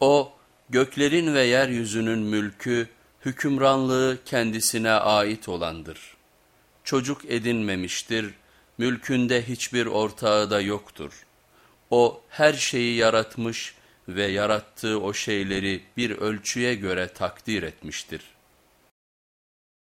O göklerin ve yeryüzünün mülkü, hükümranlığı kendisine ait olandır. Çocuk edinmemiştir, mülkünde hiçbir ortağı da yoktur. O her şeyi yaratmış ve yarattığı o şeyleri bir ölçüye göre takdir etmiştir.